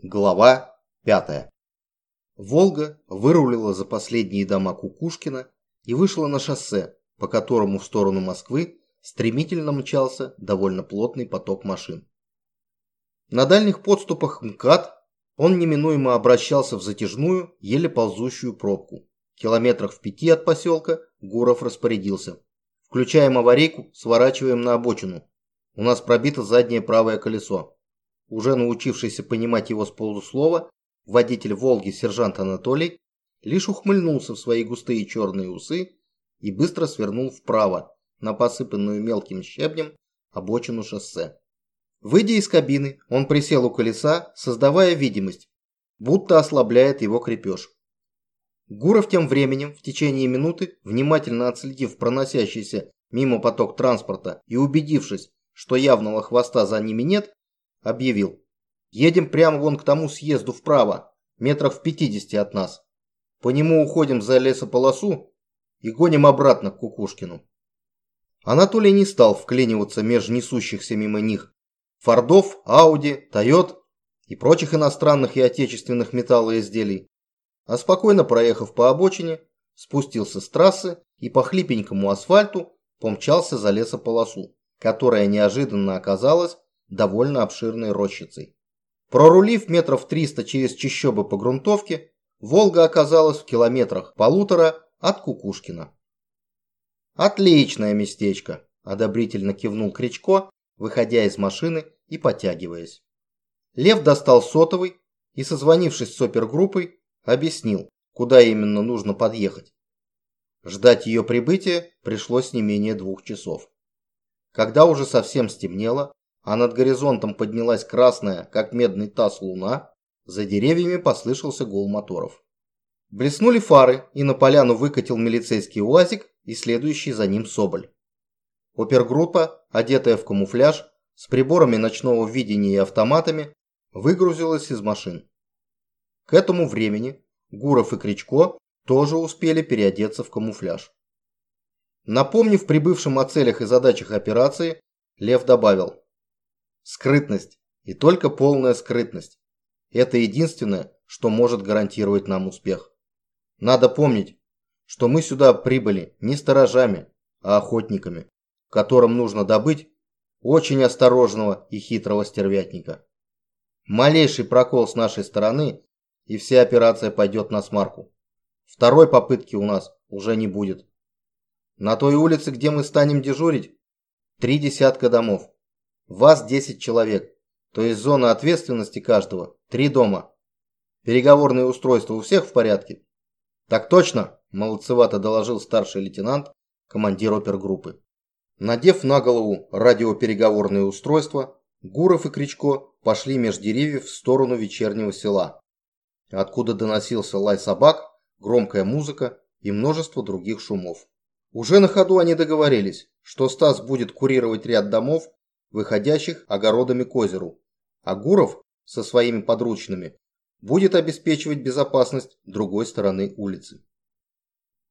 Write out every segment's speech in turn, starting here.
Глава 5. Волга вырулила за последние дома Кукушкина и вышла на шоссе, по которому в сторону Москвы стремительно мчался довольно плотный поток машин. На дальних подступах МКАД он неминуемо обращался в затяжную, еле ползущую пробку. Километрах в пяти от поселка Гуров распорядился. Включаем аварийку, сворачиваем на обочину. У нас пробито заднее правое колесо. Уже научившийся понимать его с полуслова, водитель «Волги» сержант Анатолий лишь ухмыльнулся в свои густые черные усы и быстро свернул вправо на посыпанную мелким щебнем обочину шоссе. Выйдя из кабины, он присел у колеса, создавая видимость, будто ослабляет его крепеж. Гуров тем временем, в течение минуты, внимательно отследив проносящийся мимо поток транспорта и убедившись, что явного хвоста за ними нет, объявил. «Едем прямо вон к тому съезду вправо, метров в 50 от нас. По нему уходим за лесополосу и гоним обратно к Кукушкину». Анатолий не стал вклиниваться меж несущихся мимо них Фордов, Ауди, Тойот и прочих иностранных и отечественных металлоизделий, а спокойно проехав по обочине, спустился с трассы и по хлипенькому асфальту помчался за лесополосу, которая неожиданно оказалась довольно обширной рощицей. Прорулив метров 300 через чащобы по грунтовке, Волга оказалась в километрах полутора от Кукушкина. «Отличное местечко!» – одобрительно кивнул Кричко, выходя из машины и потягиваясь. Лев достал сотовый и, созвонившись с опергруппой, объяснил, куда именно нужно подъехать. Ждать ее прибытия пришлось не менее двух часов. Когда уже совсем стемнело, а над горизонтом поднялась красная, как медный таз луна, за деревьями послышался гул моторов. Блеснули фары, и на поляну выкатил милицейский УАЗик и следующий за ним Соболь. Опергруппа, одетая в камуфляж, с приборами ночного видения и автоматами, выгрузилась из машин. К этому времени Гуров и Кричко тоже успели переодеться в камуфляж. Напомнив прибывшим о целях и задачах операции, Лев добавил Скрытность. И только полная скрытность. Это единственное, что может гарантировать нам успех. Надо помнить, что мы сюда прибыли не сторожами, а охотниками, которым нужно добыть очень осторожного и хитрого стервятника. Малейший прокол с нашей стороны, и вся операция пойдет на смарку. Второй попытки у нас уже не будет. На той улице, где мы станем дежурить, три десятка домов. Вас 10 человек, то есть зона ответственности каждого – три дома. Переговорные устройства у всех в порядке? Так точно, молодцевато доложил старший лейтенант, командир опергруппы. Надев на голову радиопереговорные устройства, Гуров и Кричко пошли меж деревьев в сторону вечернего села, откуда доносился лай собак, громкая музыка и множество других шумов. Уже на ходу они договорились, что Стас будет курировать ряд домов, выходящих огородами к озеру, а Гуров со своими подручными будет обеспечивать безопасность другой стороны улицы.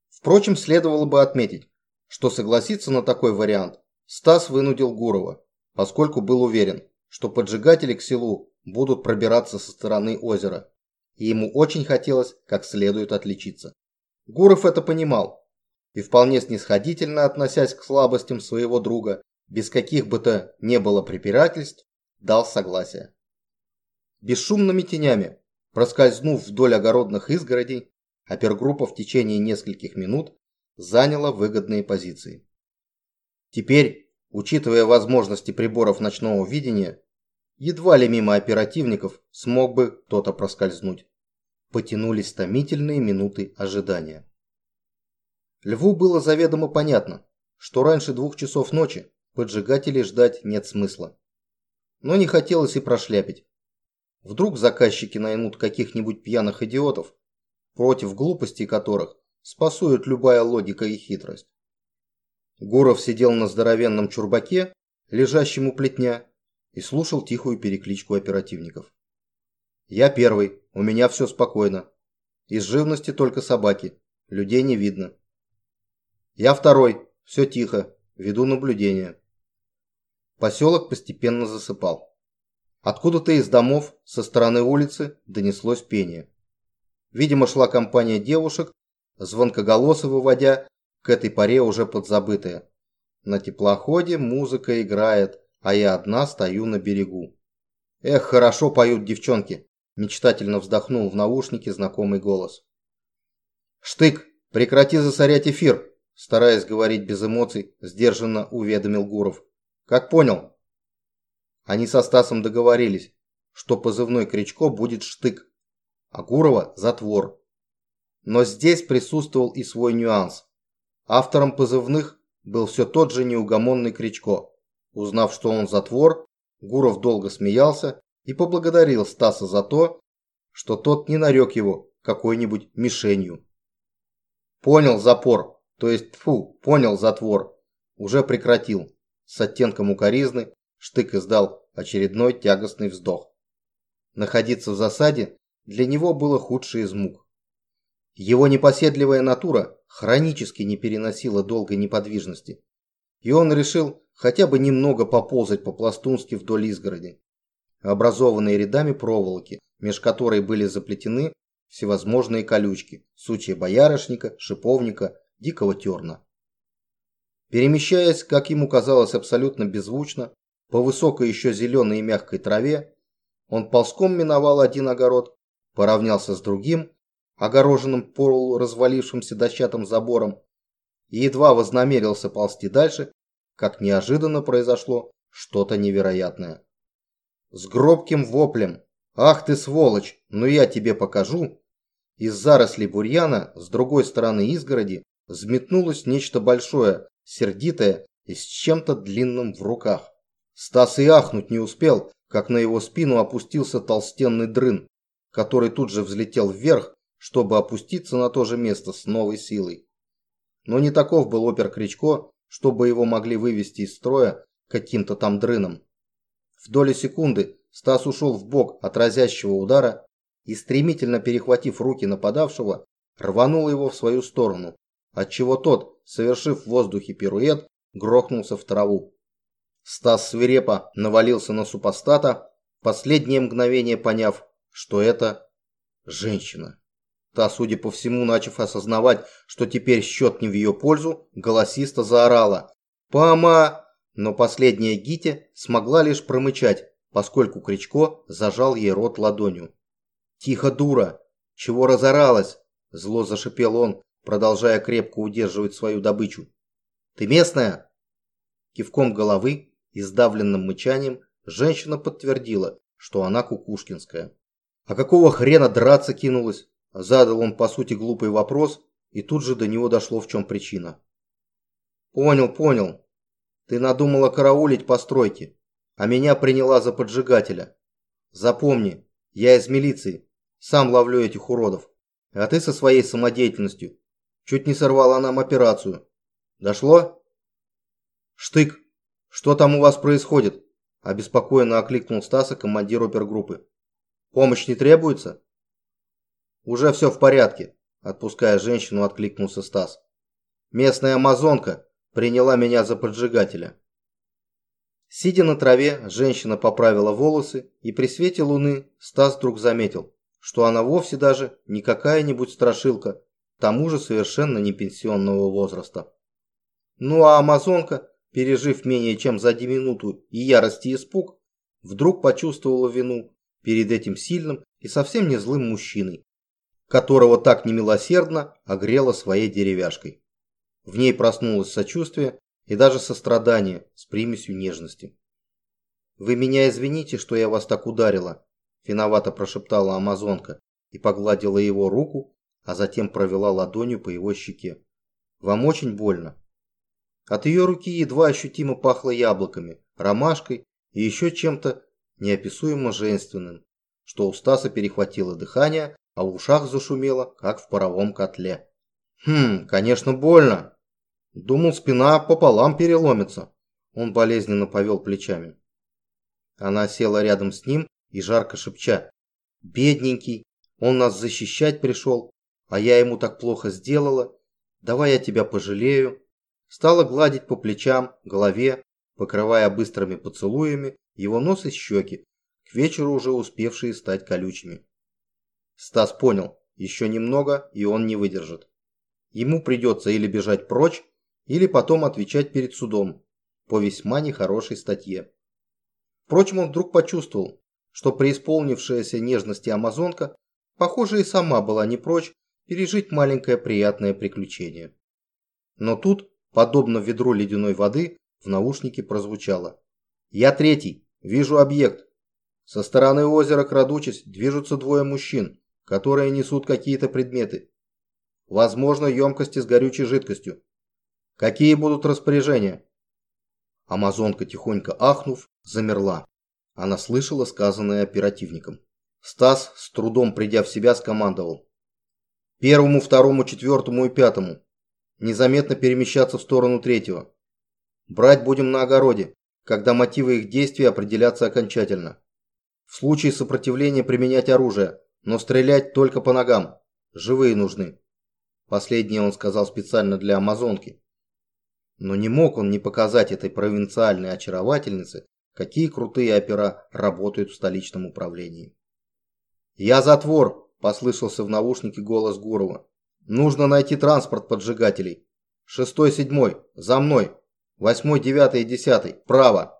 Впрочем, следовало бы отметить, что согласиться на такой вариант Стас вынудил Гурова, поскольку был уверен, что поджигатели к селу будут пробираться со стороны озера, и ему очень хотелось как следует отличиться. Гуров это понимал и вполне снисходительно относясь к слабостям своего друга, без каких бы то не было препирательств, дал согласие. Бесшумными тенями, проскользнув вдоль огородных изгородей, опергруппа в течение нескольких минут заняла выгодные позиции. Теперь, учитывая возможности приборов ночного видения, едва ли мимо оперативников смог бы кто-то проскользнуть. Потянулись томительные минуты ожидания. Льву было заведомо понятно, что раньше двух часов ночи Поджигателей ждать нет смысла. Но не хотелось и прошляпить. Вдруг заказчики наймут каких-нибудь пьяных идиотов, против глупостей которых спасует любая логика и хитрость. Гуров сидел на здоровенном чурбаке, лежащем у плетня, и слушал тихую перекличку оперативников. «Я первый, у меня все спокойно. Из живности только собаки, людей не видно. Я второй, все тихо, веду наблюдение». Поселок постепенно засыпал. Откуда-то из домов со стороны улицы донеслось пение. Видимо, шла компания девушек, звонкоголосо выводя к этой паре уже подзабытое. На теплоходе музыка играет, а я одна стою на берегу. Эх, хорошо поют девчонки, мечтательно вздохнул в наушнике знакомый голос. Штык, прекрати засорять эфир, стараясь говорить без эмоций, сдержанно уведомил Гуров. Как понял? Они со Стасом договорились, что позывной Кричко будет Штык, а Гурова – Затвор. Но здесь присутствовал и свой нюанс. Автором позывных был все тот же неугомонный Кричко. Узнав, что он Затвор, Гуров долго смеялся и поблагодарил Стаса за то, что тот не нарек его какой-нибудь мишенью. Понял запор, то есть, фу, понял затвор. Уже прекратил. С оттенком укоризны Штык издал очередной тягостный вздох. Находиться в засаде для него было худший из мук. Его непоседливая натура хронически не переносила долгой неподвижности. И он решил хотя бы немного поползать по-пластунски вдоль изгороди, образованной рядами проволоки, меж которой были заплетены всевозможные колючки, сучья боярышника, шиповника, дикого терна. Перемещаясь, как ему казалось, абсолютно беззвучно, по высокой еще зеленой и мягкой траве, он ползком миновал один огород, поравнялся с другим, огороженным полуразвалившимся дощатым забором, и едва вознамерился ползти дальше, как неожиданно произошло что-то невероятное. С гробким воплем «Ах ты сволочь, ну я тебе покажу!» Из зарослей бурьяна с другой стороны изгороди взметнулось нечто большое, сердитое и с чем-то длинным в руках. Стас и ахнуть не успел, как на его спину опустился толстенный дрын, который тут же взлетел вверх, чтобы опуститься на то же место с новой силой. Но не таков был опер Кричко, чтобы его могли вывести из строя каким-то там дрыном. В доли секунды Стас ушел в бок от разящего удара и, стремительно перехватив руки нападавшего, рванул его в свою сторону, отчего тот, совершив в воздухе пируэт, грохнулся в траву. Стас свирепо навалился на супостата, последнее мгновение поняв, что это женщина. Та, судя по всему, начав осознавать, что теперь счет не в ее пользу, голосисто заорала «Пама!», но последняя Гите смогла лишь промычать, поскольку Кричко зажал ей рот ладонью. «Тихо, дура! Чего разоралась?» – зло зашипел он, продолжая крепко удерживать свою добычу. «Ты местная?» Кивком головы и сдавленным мычанием женщина подтвердила, что она кукушкинская. «А какого хрена драться кинулась?» Задал он, по сути, глупый вопрос, и тут же до него дошло, в чем причина. «Понял, понял. Ты надумала караулить постройки, а меня приняла за поджигателя. Запомни, я из милиции, сам ловлю этих уродов. А ты со своей самодеятельностью чуть не сорвала нам операцию. Дошло?» «Штык, что там у вас происходит?» Обеспокоенно окликнул Стаса командир опергруппы. «Помощь не требуется?» «Уже все в порядке», – отпуская женщину, откликнулся Стас. «Местная амазонка приняла меня за поджигателя». Сидя на траве, женщина поправила волосы, и при свете луны Стас вдруг заметил, что она вовсе даже не какая-нибудь страшилка, тому же совершенно не пенсионного возраста. Ну а амазонка, пережив менее чем за минуту и ярость и испуг, вдруг почувствовала вину перед этим сильным и совсем не злым мужчиной, которого так немилосердно огрела своей деревяшкой. В ней проснулось сочувствие и даже сострадание с примесью нежности. «Вы меня извините, что я вас так ударила», – виновато прошептала амазонка и погладила его руку, а затем провела ладонью по его щеке. «Вам очень больно». От ее руки едва ощутимо пахло яблоками, ромашкой и еще чем-то неописуемо женственным, что у Стаса перехватило дыхание, а в ушах зашумело, как в паровом котле. «Хм, конечно, больно!» Думал, спина пополам переломится. Он болезненно повел плечами. Она села рядом с ним и жарко шепча. «Бедненький, он нас защищать пришел, а я ему так плохо сделала. Давай я тебя пожалею». Стала гладить по плечам, голове, покрывая быстрыми поцелуями его нос и щеки, к вечеру уже успевшие стать колючими. Стас понял, еще немного, и он не выдержит. Ему придется или бежать прочь, или потом отвечать перед судом по весьма нехорошей статье. Впрочем, он вдруг почувствовал, что преисполнившаяся нежности амазонка, похоже, и сама была не прочь пережить маленькое приятное приключение. Но тут, подобно ведру ледяной воды, в наушнике прозвучало. «Я третий. Вижу объект. Со стороны озера, крадучись, движутся двое мужчин, которые несут какие-то предметы. Возможно, емкости с горючей жидкостью. Какие будут распоряжения?» Амазонка, тихонько ахнув, замерла. Она слышала сказанное оперативником. Стас, с трудом придя в себя, скомандовал. Первому, второму, четвертому и пятому. Незаметно перемещаться в сторону третьего. Брать будем на огороде, когда мотивы их действий определятся окончательно. В случае сопротивления применять оружие, но стрелять только по ногам. Живые нужны. Последнее он сказал специально для амазонки. Но не мог он не показать этой провинциальной очаровательнице, какие крутые опера работают в столичном управлении. «Я затвор!» – послышался в наушнике голос Гурова. «Нужно найти транспорт поджигателей. Шестой, седьмой, за мной. Восьмой, девятый и десятый, право!»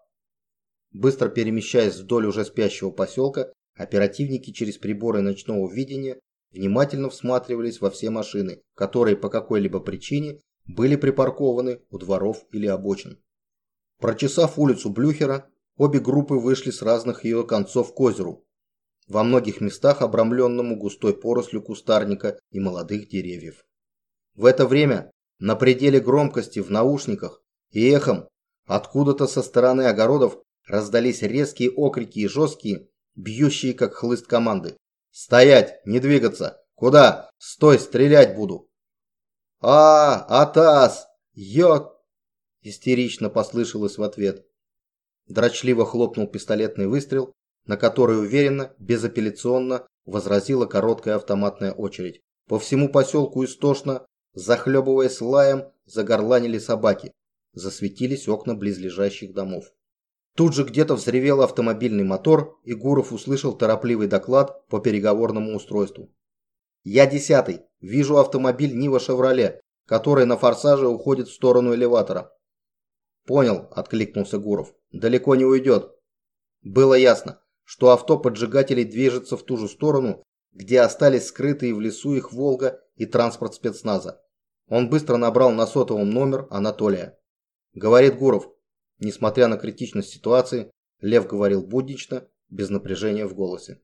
Быстро перемещаясь вдоль уже спящего поселка, оперативники через приборы ночного видения внимательно всматривались во все машины, которые по какой-либо причине были припаркованы у дворов или обочин. Прочесав улицу Блюхера, обе группы вышли с разных ее концов к озеру, во многих местах обрамленному густой порослью кустарника и молодых деревьев. В это время на пределе громкости в наушниках и эхом откуда-то со стороны огородов раздались резкие окрики и жесткие, бьющие как хлыст команды. «Стоять! Не двигаться! Куда? Стой, стрелять буду!» «А, Атас! Йо!» Истерично послышалось в ответ. Дрочливо хлопнул пистолетный выстрел, на который уверенно, безапелляционно возразила короткая автоматная очередь. По всему поселку истошно, захлебываясь лаем, загорланили собаки. Засветились окна близлежащих домов. Тут же где-то взревел автомобильный мотор, и Гуров услышал торопливый доклад по переговорному устройству. «Я десятый. Вижу автомобиль Нива Шевроле, который на форсаже уходит в сторону элеватора». «Понял», – откликнулся Гуров. «Далеко не уйдет». Было ясно, что авто поджигателей движется в ту же сторону, где остались скрытые в лесу их «Волга» и транспорт спецназа. Он быстро набрал на сотовом номер Анатолия. Говорит Гуров. Несмотря на критичность ситуации, Лев говорил буднично, без напряжения в голосе.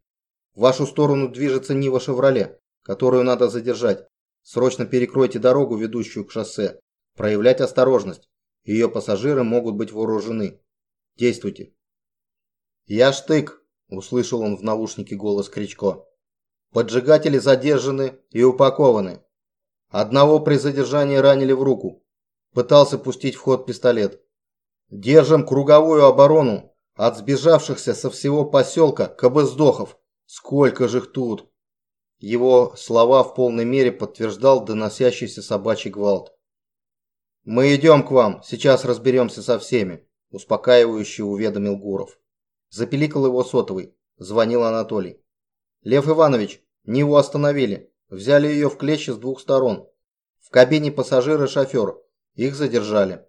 В вашу сторону движется Нива «Шевроле» которую надо задержать. Срочно перекройте дорогу, ведущую к шоссе. Проявлять осторожность. Ее пассажиры могут быть вооружены. Действуйте. «Я штык», – услышал он в наушнике голос Кричко. «Поджигатели задержаны и упакованы. Одного при задержании ранили в руку. Пытался пустить в ход пистолет. Держим круговую оборону от сбежавшихся со всего поселка кабыздохов. Сколько же их тут!» Его слова в полной мере подтверждал доносящийся собачий гвалт. «Мы идем к вам, сейчас разберемся со всеми», – успокаивающе уведомил Гуров. Запеликал его сотовый, звонил Анатолий. «Лев Иванович, Ниву остановили, взяли ее в клещи с двух сторон. В кабине пассажир и шофер, их задержали.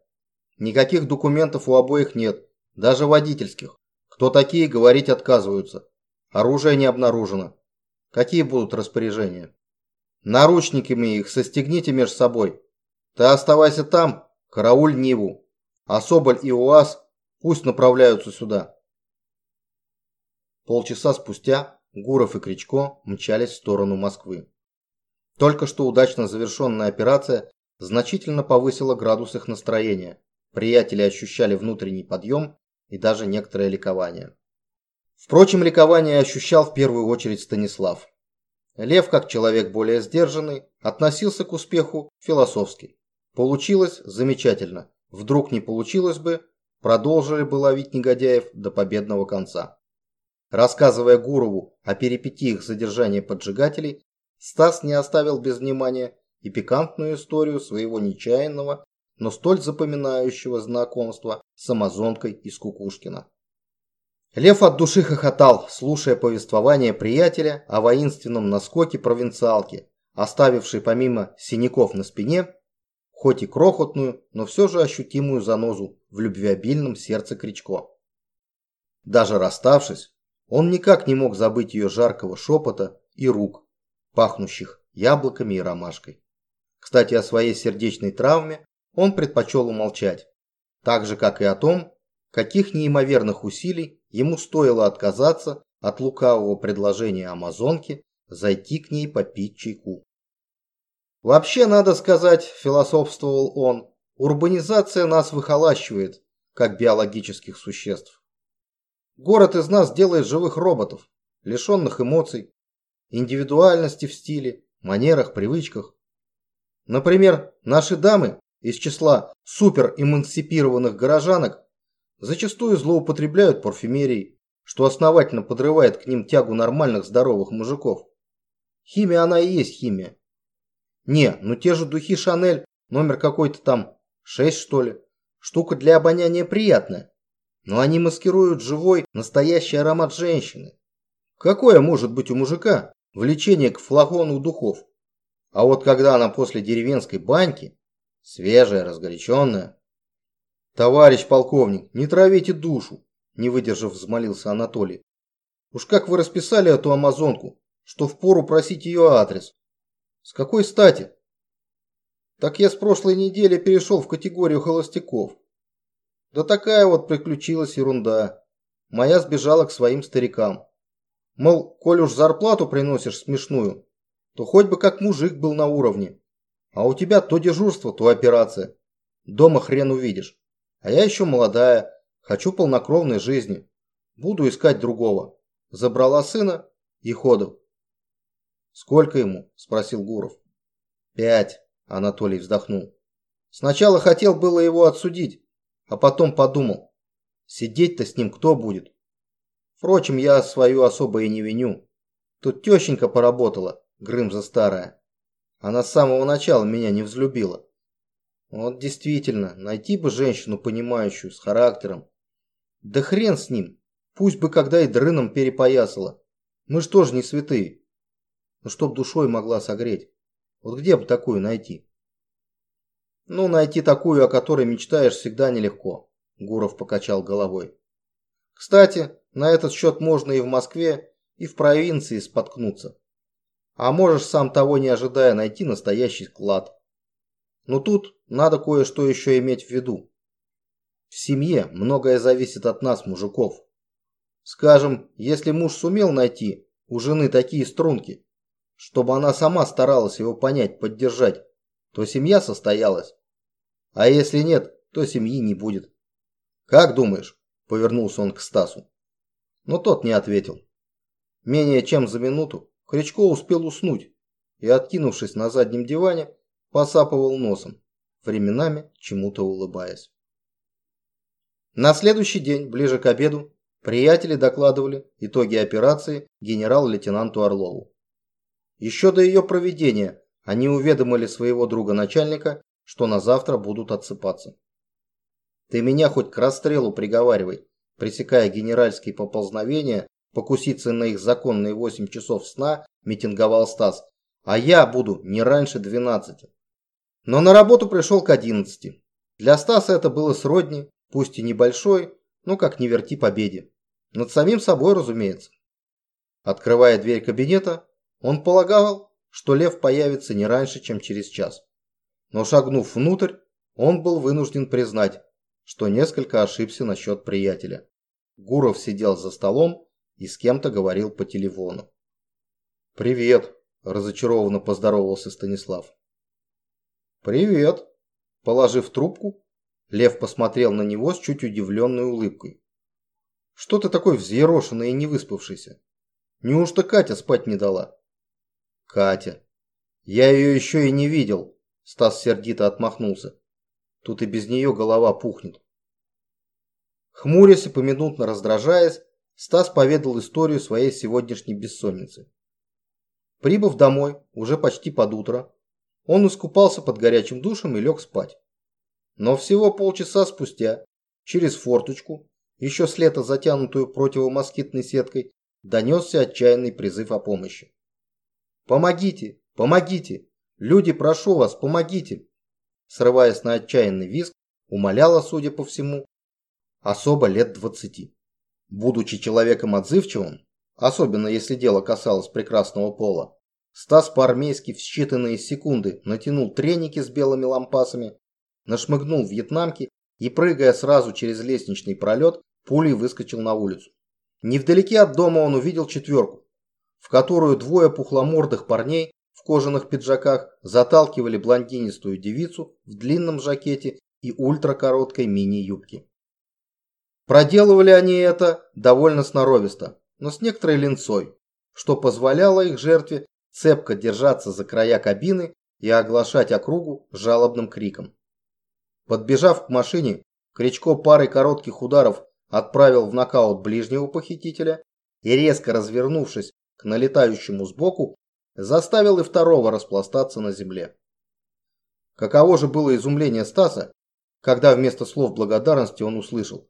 Никаких документов у обоих нет, даже водительских. Кто такие, говорить отказываются. Оружие не обнаружено. Какие будут распоряжения? Наручниками их состегните между собой. Ты оставайся там, карауль Ниву. А Соболь и УАЗ пусть направляются сюда. Полчаса спустя Гуров и Кричко мчались в сторону Москвы. Только что удачно завершенная операция значительно повысила градус их настроения. Приятели ощущали внутренний подъем и даже некоторое ликование. Впрочем, ликование ощущал в первую очередь Станислав. Лев, как человек более сдержанный, относился к успеху философски. Получилось замечательно. Вдруг не получилось бы, продолжили бы ловить негодяев до победного конца. Рассказывая Гурову о перипетиях задержания поджигателей, Стас не оставил без внимания и пикантную историю своего нечаянного, но столь запоминающего знакомства с амазонкой из Кукушкина. Лев от души хохотал, слушая повествование приятеля о воинственном наскоке провинциалки, оставившей помимо синяков на спине, хоть и крохотную, но все же ощутимую занозу в любвеобильном сердце Кричко. Даже расставшись, он никак не мог забыть ее жаркого шепота и рук, пахнущих яблоками и ромашкой. Кстати, о своей сердечной травме он предпочел умолчать, так же, как и о том, каких неимоверных усилий ему стоило отказаться от лукавого предложения Амазонки зайти к ней попить чайку. Вообще, надо сказать, философствовал он, урбанизация нас выхолащивает, как биологических существ. Город из нас делает живых роботов, лишенных эмоций, индивидуальности в стиле, манерах, привычках. Например, наши дамы из числа суперэмансипированных горожанок зачастую злоупотребляют парфюмерией, что основательно подрывает к ним тягу нормальных здоровых мужиков. Химия она и есть химия. Не, ну те же духи Шанель, номер какой-то там, 6 что ли. Штука для обоняния приятная. Но они маскируют живой, настоящий аромат женщины. Какое может быть у мужика влечение к флакону духов? А вот когда она после деревенской баньки, свежая, разгоряченная, «Товарищ полковник, не травите душу!» Не выдержав, взмолился Анатолий. «Уж как вы расписали эту амазонку, что впору просить ее адрес. С какой стати?» «Так я с прошлой недели перешел в категорию холостяков. Да такая вот приключилась ерунда. Моя сбежала к своим старикам. Мол, коль уж зарплату приносишь смешную, то хоть бы как мужик был на уровне. А у тебя то дежурство, то операция. Дома хрен увидишь. А я еще молодая, хочу полнокровной жизни. Буду искать другого. Забрала сына и ходов. Сколько ему? Спросил Гуров. Пять, Анатолий вздохнул. Сначала хотел было его отсудить, а потом подумал. Сидеть-то с ним кто будет? Впрочем, я свою особо и не виню. Тут тещенька поработала, Грымза старая. Она с самого начала меня не взлюбила. Вот действительно, найти бы женщину, понимающую, с характером. Да хрен с ним. Пусть бы когда и дрыном перепоясала. Мы ж тоже не святые. Ну чтоб душой могла согреть. Вот где бы такую найти? Ну, найти такую, о которой мечтаешь, всегда нелегко. Гуров покачал головой. Кстати, на этот счет можно и в Москве, и в провинции споткнуться. А можешь сам того не ожидая найти настоящий клад. Но тут надо кое-что еще иметь в виду. В семье многое зависит от нас, мужиков. Скажем, если муж сумел найти у жены такие струнки, чтобы она сама старалась его понять, поддержать, то семья состоялась. А если нет, то семьи не будет. Как думаешь? Повернулся он к Стасу. Но тот не ответил. Менее чем за минуту Кричко успел уснуть и, откинувшись на заднем диване, посапывал носом, временами чему-то улыбаясь. На следующий день, ближе к обеду, приятели докладывали итоги операции генерал-лейтенанту Орлову. Еще до ее проведения они уведомили своего друга-начальника, что на завтра будут отсыпаться. «Ты меня хоть к расстрелу приговаривай», пресекая генеральские поползновения, покуситься на их законные 8 часов сна, митинговал Стас, а я буду не раньше 12. Но на работу пришел к 11. Для Стаса это было сродни, пусть и небольшой, но как не верти победе. Над самим собой, разумеется. Открывая дверь кабинета, он полагал, что лев появится не раньше, чем через час. Но шагнув внутрь, он был вынужден признать, что несколько ошибся насчет приятеля. Гуров сидел за столом и с кем-то говорил по телефону. «Привет», – разочарованно поздоровался Станислав. «Привет!» Положив трубку, Лев посмотрел на него с чуть удивленной улыбкой. «Что ты такой взъерошенный и не выспавшийся? Неужто Катя спать не дала?» «Катя! Я ее еще и не видел!» Стас сердито отмахнулся. Тут и без нее голова пухнет. Хмурясь и поминутно раздражаясь, Стас поведал историю своей сегодняшней бессонницы. Прибыв домой, уже почти под утро, он искупался под горячим душем и лег спать. Но всего полчаса спустя, через форточку, еще с лета затянутую противомоскитной сеткой, донесся отчаянный призыв о помощи. «Помогите! Помогите! Люди, прошу вас, помогите!» Срываясь на отчаянный визг, умоляла, судя по всему, особо лет двадцати. Будучи человеком отзывчивым, особенно если дело касалось прекрасного пола, Стас по-армейски в считанные секунды натянул треники с белыми лампасами, нашмыгнул вьетнамки и, прыгая сразу через лестничный пролет, пулей выскочил на улицу. Невдалеке от дома он увидел четверку, в которую двое пухломордых парней в кожаных пиджаках заталкивали блондинистую девицу в длинном жакете и ультракороткой мини-юбке. Проделывали они это довольно сноровисто, но с некоторой линцой, что позволяло их жертве цепко держаться за края кабины и оглашать округу жалобным криком. Подбежав к машине, Кричко парой коротких ударов отправил в нокаут ближнего похитителя и, резко развернувшись к налетающему сбоку, заставил и второго распластаться на земле. Каково же было изумление Стаса, когда вместо слов благодарности он услышал.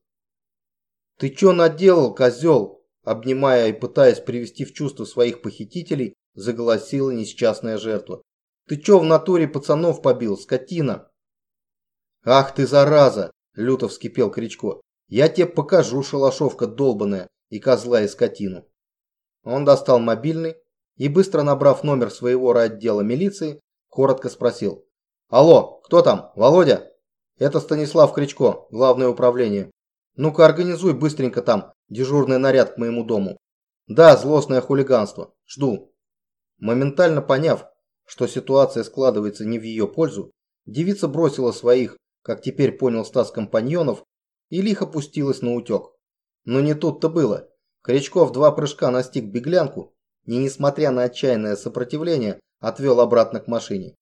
«Ты чё наделал, козел?» Обнимая и пытаясь привести в чувство своих похитителей, заголосила несчастная жертва. «Ты чё в натуре пацанов побил, скотина?» «Ах ты, зараза!» – люто вскипел Кричко. «Я тебе покажу, шалашовка долбаная, и козла, и скотину». Он достал мобильный и, быстро набрав номер своего райотдела милиции, коротко спросил. «Алло, кто там? Володя?» «Это Станислав Кричко, главное управление. Ну-ка организуй быстренько там дежурный наряд к моему дому. Да, злостное хулиганство. Жду». Моментально поняв, что ситуация складывается не в ее пользу, девица бросила своих как теперь понял Стас компаньонов, и лихо пустилась на утек. Но не тут-то было. Кричков два прыжка настиг беглянку и, несмотря на отчаянное сопротивление, отвел обратно к машине.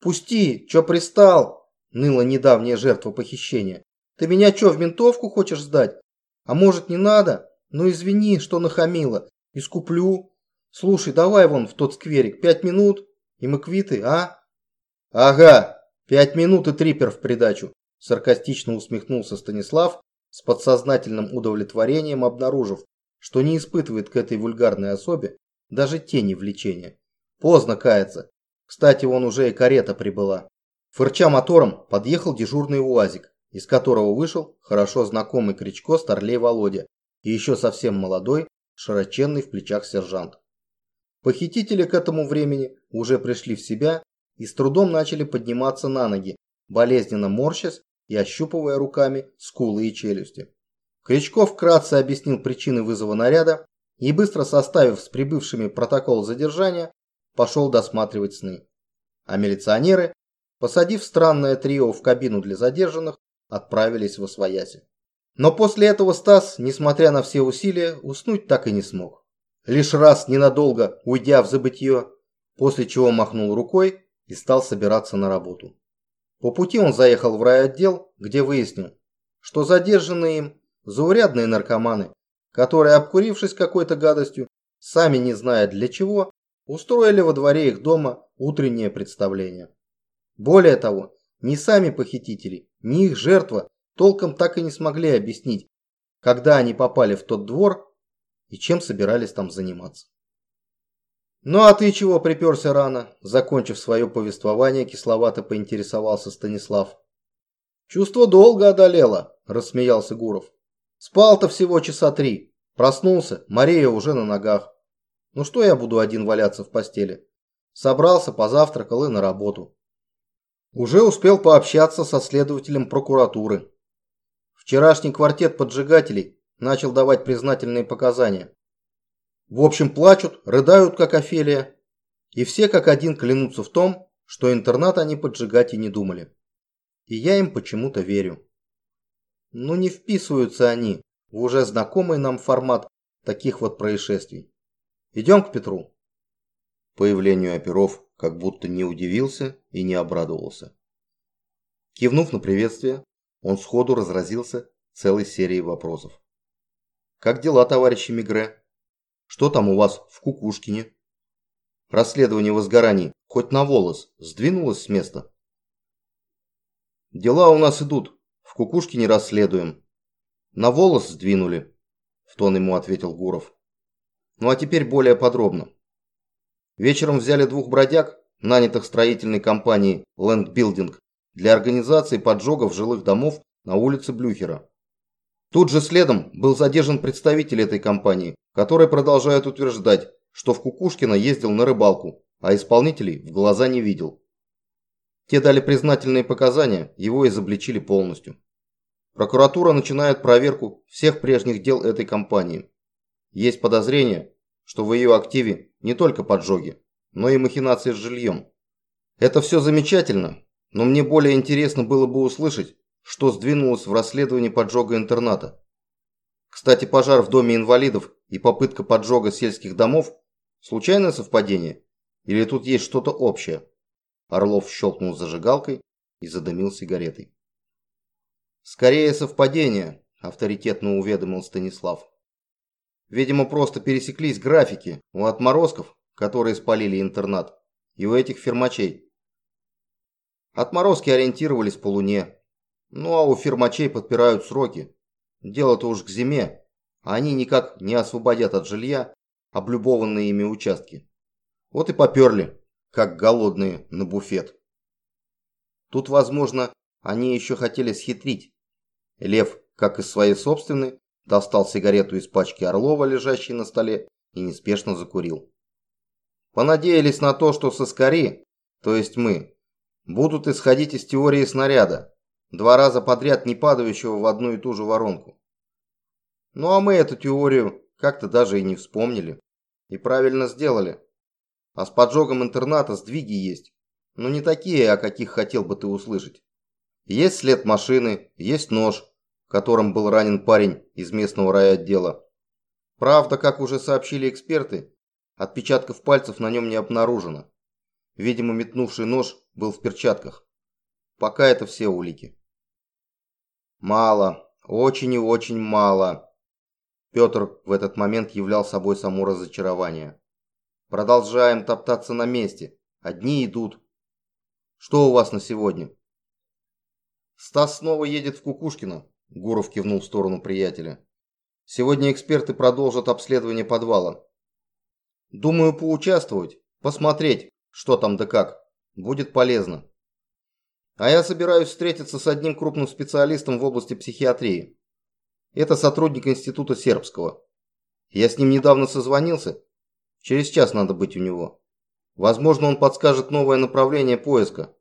«Пусти! Чё пристал?» – ныла недавняя жертва похищения. «Ты меня чё, в ментовку хочешь сдать? А может, не надо? Ну извини, что нахамила. Искуплю. Слушай, давай вон в тот скверик, пять минут, и мы квиты, а?» «Ага!» «Пять минут и трипер в придачу», – саркастично усмехнулся Станислав, с подсознательным удовлетворением обнаружив, что не испытывает к этой вульгарной особе даже тени влечения. Поздно каяться. Кстати, вон уже и карета прибыла. Фырча мотором подъехал дежурный УАЗик, из которого вышел хорошо знакомый Кричко Старлей Володя и еще совсем молодой, широченный в плечах сержант. Похитители к этому времени уже пришли в себя и с трудом начали подниматься на ноги, болезненно морщась и ощупывая руками скулы и челюсти. Крючков вкратце объяснил причины вызова наряда и, быстро составив с прибывшими протокол задержания, пошел досматривать сны. А милиционеры, посадив странное трио в кабину для задержанных, отправились в Освояси. Но после этого Стас, несмотря на все усилия, уснуть так и не смог. Лишь раз ненадолго уйдя в забытье, после чего махнул рукой и стал собираться на работу. По пути он заехал в райотдел, где выяснил, что задержанные им заурядные наркоманы, которые, обкурившись какой-то гадостью, сами не зная для чего, устроили во дворе их дома утреннее представление. Более того, ни сами похитители, ни их жертва толком так и не смогли объяснить, когда они попали в тот двор и чем собирались там заниматься. «Ну а ты чего приперся рано?» Закончив свое повествование, кисловато поинтересовался Станислав. «Чувство долго одолело», – рассмеялся Гуров. «Спал-то всего часа три. Проснулся, Мария уже на ногах. Ну что я буду один валяться в постели? Собрался, позавтракал и на работу. Уже успел пообщаться со следователем прокуратуры. Вчерашний квартет поджигателей начал давать признательные показания. В общем, плачут, рыдают, как Офелия, и все как один клянутся в том, что интернат они поджигать и не думали. И я им почему-то верю. Но не вписываются они в уже знакомый нам формат таких вот происшествий. Идем к Петру. Появлению оперов как будто не удивился и не обрадовался. Кивнув на приветствие, он сходу разразился целой серией вопросов. «Как дела, товарищи Мигре?» Что там у вас в Кукушкине? Расследование возгораний хоть на волос сдвинулось с места? Дела у нас идут. В Кукушкине расследуем. На волос сдвинули, в тон ему ответил Гуров. Ну а теперь более подробно. Вечером взяли двух бродяг, нанятых строительной компанией Land Building, для организации поджогов жилых домов на улице Блюхера. Тут же следом был задержан представитель этой компании, который продолжает утверждать, что в Кукушкино ездил на рыбалку, а исполнителей в глаза не видел. Те дали признательные показания, его изобличили полностью. Прокуратура начинает проверку всех прежних дел этой компании. Есть подозрение, что в ее активе не только поджоги, но и махинации с жильем. Это все замечательно, но мне более интересно было бы услышать, что сдвинулось в расследовании поджога интерната. Кстати, пожар в доме инвалидов и попытка поджога сельских домов – случайное совпадение? Или тут есть что-то общее? Орлов щелкнул зажигалкой и задымил сигаретой. «Скорее совпадение», – авторитетно уведомил Станислав. Видимо, просто пересеклись графики у отморозков, которые спалили интернат, и у этих фермачей. Отморозки ориентировались по луне, ну а у фермачей подпирают сроки. Дело-то уж к зиме, а они никак не освободят от жилья облюбованные ими участки. Вот и поперли, как голодные, на буфет. Тут, возможно, они еще хотели схитрить. Лев, как из своей собственной, достал сигарету из пачки Орлова, лежащей на столе, и неспешно закурил. Понадеялись на то, что соскари, то есть мы, будут исходить из теории снаряда, два раза подряд не падающего в одну и ту же воронку. Ну а мы эту теорию как-то даже и не вспомнили. И правильно сделали. А с поджогом интерната сдвиги есть. Но не такие, о каких хотел бы ты услышать. Есть след машины, есть нож, которым был ранен парень из местного райотдела. Правда, как уже сообщили эксперты, отпечатков пальцев на нем не обнаружено. Видимо, метнувший нож был в перчатках. Пока это все улики. Мало, очень и очень мало. Петр в этот момент являл собой само разочарование. Продолжаем топтаться на месте. Одни идут. Что у вас на сегодня? Стас снова едет в Кукушкино, Гуров кивнул в сторону приятеля. Сегодня эксперты продолжат обследование подвала. Думаю, поучаствовать, посмотреть, что там да как. Будет полезно. А я собираюсь встретиться с одним крупным специалистом в области психиатрии. Это сотрудник Института Сербского. Я с ним недавно созвонился. Через час надо быть у него. Возможно, он подскажет новое направление поиска.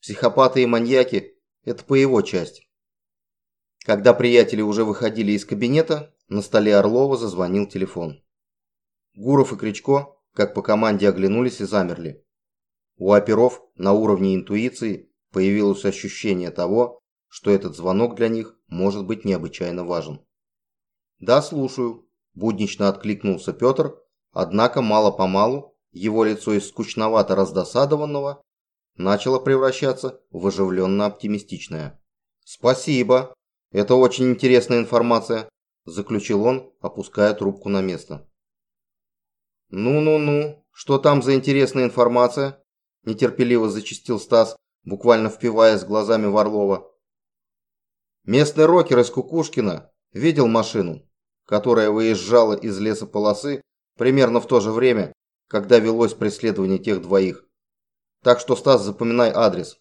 Психопаты и маньяки – это по его части. Когда приятели уже выходили из кабинета, на столе Орлова зазвонил телефон. Гуров и Кричко, как по команде, оглянулись и замерли. У оперов на уровне интуиции Появилось ощущение того, что этот звонок для них может быть необычайно важен. «Да, слушаю», – буднично откликнулся Петр, однако мало-помалу его лицо из скучновато раздосадованного начало превращаться в оживленно оптимистичное. «Спасибо, это очень интересная информация», – заключил он, опуская трубку на место. «Ну-ну-ну, что там за интересная информация?» – нетерпеливо зачастил Стас, буквально впиваясь глазами в Орлова. Местный рокер из Кукушкина видел машину, которая выезжала из лесополосы примерно в то же время, когда велось преследование тех двоих. Так что, Стас, запоминай адрес.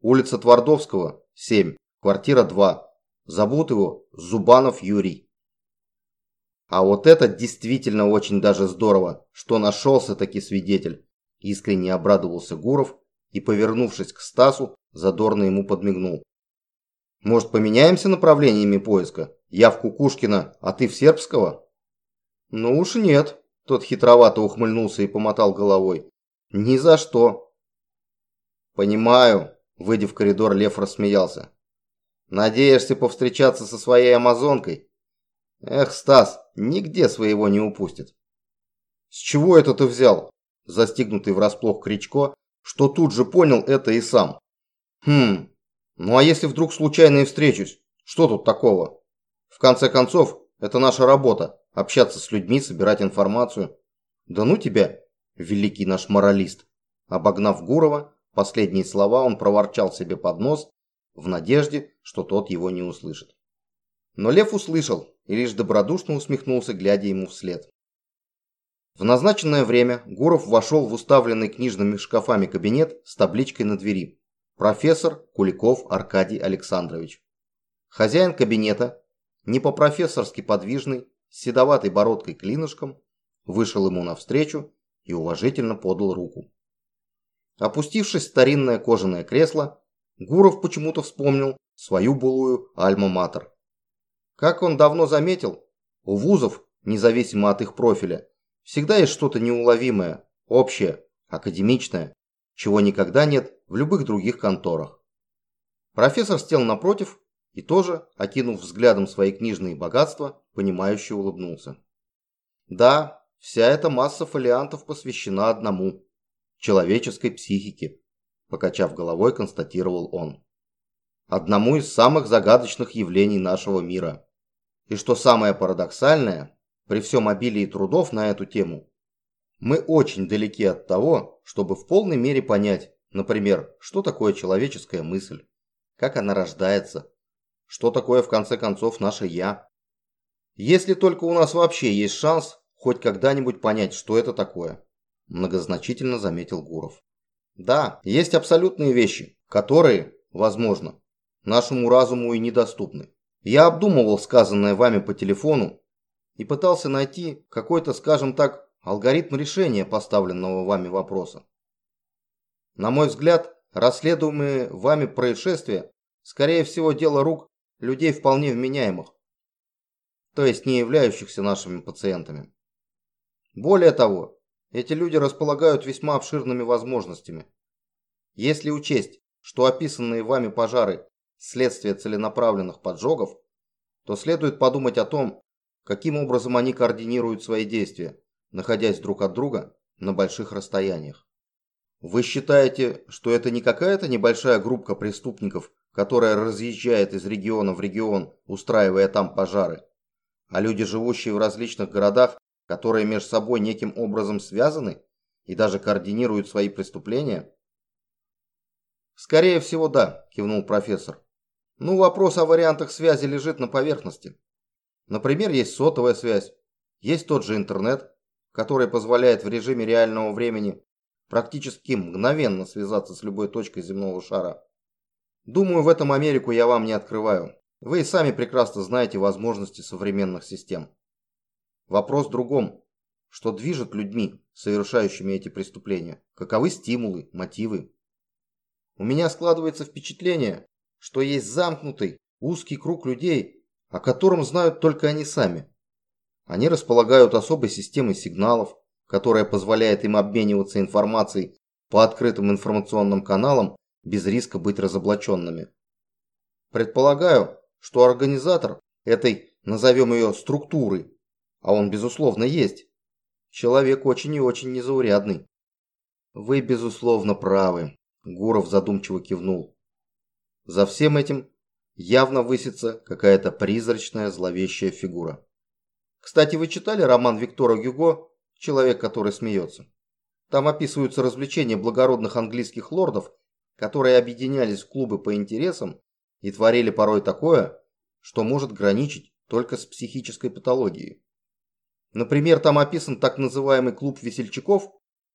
Улица Твардовского, 7, квартира 2. Зовут его Зубанов Юрий. А вот это действительно очень даже здорово, что нашелся таки свидетель. Искренне обрадовался Гуров и, повернувшись к Стасу, задорно ему подмигнул. «Может, поменяемся направлениями поиска? Я в Кукушкина, а ты в Сербского?» «Ну уж нет», – тот хитровато ухмыльнулся и помотал головой. «Ни за что». «Понимаю», – выйдя в коридор, Лев рассмеялся. «Надеешься повстречаться со своей амазонкой?» «Эх, Стас, нигде своего не упустит». «С чего это ты взял?» Застигнутый врасплох Кричко что тут же понял это и сам. Хм, ну а если вдруг случайно и встречусь, что тут такого? В конце концов, это наша работа – общаться с людьми, собирать информацию. Да ну тебя, великий наш моралист. Обогнав Гурова, последние слова он проворчал себе под нос в надежде, что тот его не услышит. Но Лев услышал и лишь добродушно усмехнулся, глядя ему вслед. В назначенное время Гуров вошел в уставленный книжными шкафами кабинет с табличкой на двери. Профессор Куликов Аркадий Александрович. Хозяин кабинета, не по-профессорски подвижный, с седоватой бородкой клинышком, вышел ему навстречу и уважительно подал руку. Опустившись в старинное кожаное кресло, Гуров почему-то вспомнил свою былую альма-матер. Как он давно заметил, у вузов, независимо от их профиля, всегда есть что-то неуловимое, общее, академичное, чего никогда нет в любых других конторах. Профессор сел напротив и тоже, окинув взглядом свои книжные богатства, понимающе улыбнулся. Да, вся эта масса фолиантов посвящена одному – человеческой психике, покачав головой, констатировал он. Одному из самых загадочных явлений нашего мира. И что самое парадоксальное, при всем обилии трудов на эту тему, мы очень далеки от того, чтобы в полной мере понять, например, что такое человеческая мысль, как она рождается, что такое в конце концов наше «я». Если только у нас вообще есть шанс хоть когда-нибудь понять, что это такое, многозначительно заметил Гуров. Да, есть абсолютные вещи, которые, возможно, нашему разуму и недоступны. Я обдумывал сказанное вами по телефону и пытался найти какой-то, скажем так, алгоритм решения поставленного вами вопроса. На мой взгляд, расследуемые вами происшествия, скорее всего, дело рук людей вполне вменяемых, то есть не являющихся нашими пациентами. Более того, эти люди располагают весьма обширными возможностями. Если учесть, что описанные вами пожары – следствие целенаправленных поджогов, то следует подумать о том, каким образом они координируют свои действия, находясь друг от друга на больших расстояниях. Вы считаете, что это не какая-то небольшая группа преступников, которая разъезжает из региона в регион, устраивая там пожары, а люди, живущие в различных городах, которые между собой неким образом связаны и даже координируют свои преступления? Скорее всего, да, кивнул профессор. Ну, вопрос о вариантах связи лежит на поверхности. Например, есть сотовая связь, есть тот же интернет, который позволяет в режиме реального времени практически мгновенно связаться с любой точкой земного шара. Думаю, в этом Америку я вам не открываю. Вы и сами прекрасно знаете возможности современных систем. Вопрос в другом. Что движет людьми, совершающими эти преступления? Каковы стимулы, мотивы? У меня складывается впечатление, что есть замкнутый, узкий круг людей, о котором знают только они сами. Они располагают особой системой сигналов, которая позволяет им обмениваться информацией по открытым информационным каналам без риска быть разоблаченными. Предполагаю, что организатор этой, назовем ее, структуры а он, безусловно, есть. Человек очень и очень незаурядный. Вы, безусловно, правы. Гуров задумчиво кивнул. За всем этим явно высится какая-то призрачная зловещая фигура. Кстати, вы читали роман Виктора Гюго «Человек, который смеется»? Там описываются развлечения благородных английских лордов, которые объединялись в клубы по интересам и творили порой такое, что может граничить только с психической патологией. Например, там описан так называемый клуб весельчаков,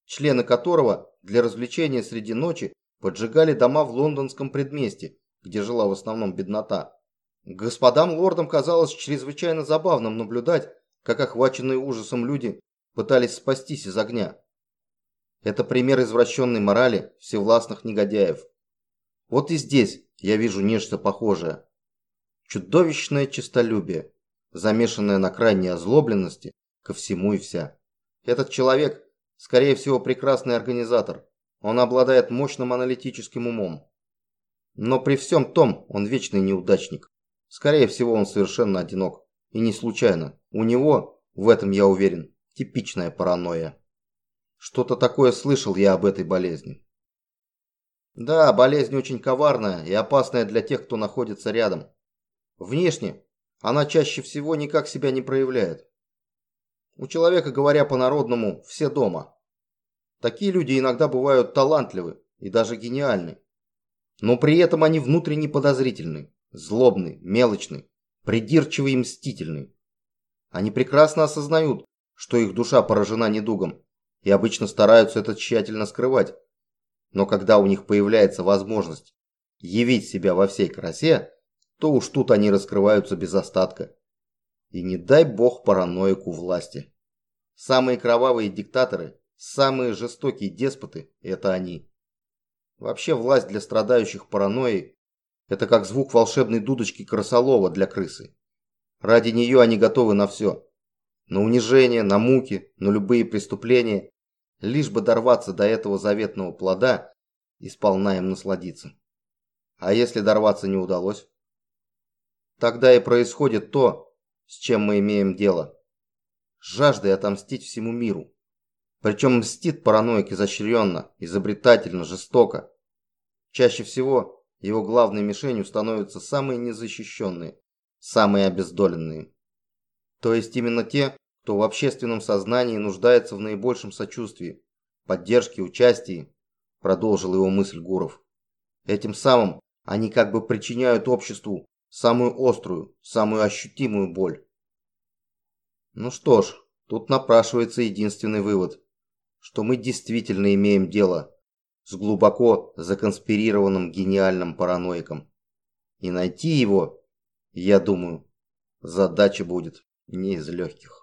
члены которого для развлечения среди ночи поджигали дома в лондонском предместе, где жила в основном беднота. Господам лордам казалось чрезвычайно забавным наблюдать, как охваченные ужасом люди пытались спастись из огня. Это пример извращенной морали всевластных негодяев. Вот и здесь я вижу нечто похожее. Чудовищное честолюбие, замешанное на крайней озлобленности ко всему и вся. Этот человек, скорее всего, прекрасный организатор. Он обладает мощным аналитическим умом. Но при всем том, он вечный неудачник. Скорее всего, он совершенно одинок. И не случайно. У него, в этом я уверен, типичная паранойя. Что-то такое слышал я об этой болезни. Да, болезнь очень коварная и опасная для тех, кто находится рядом. Внешне она чаще всего никак себя не проявляет. У человека, говоря по-народному, все дома. Такие люди иногда бывают талантливы и даже гениальны. Но при этом они внутренне подозрительны, злобны, мелочны, придирчивый и мстительный. Они прекрасно осознают, что их душа поражена недугом, и обычно стараются это тщательно скрывать. Но когда у них появляется возможность явить себя во всей красе, то уж тут они раскрываются без остатка. И не дай бог параноику власти. Самые кровавые диктаторы, самые жестокие деспоты – это они. Вообще власть для страдающих паранойей – это как звук волшебной дудочки крысолова для крысы. Ради нее они готовы на все. На унижение, на муки, на любые преступления, лишь бы дорваться до этого заветного плода и сполна им насладиться. А если дорваться не удалось? Тогда и происходит то, с чем мы имеем дело. Жаждой отомстить всему миру. Причем мстит параноик изощренно, изобретательно, жестоко. Чаще всего его главной мишенью становятся самые незащищенные, самые обездоленные. То есть именно те, кто в общественном сознании нуждается в наибольшем сочувствии, поддержке, участии, продолжил его мысль Гуров. Этим самым они как бы причиняют обществу самую острую, самую ощутимую боль. Ну что ж, тут напрашивается единственный вывод, что мы действительно имеем дело с глубоко законспирированным гениальным параноиком. И найти его, я думаю, задача будет не из легких.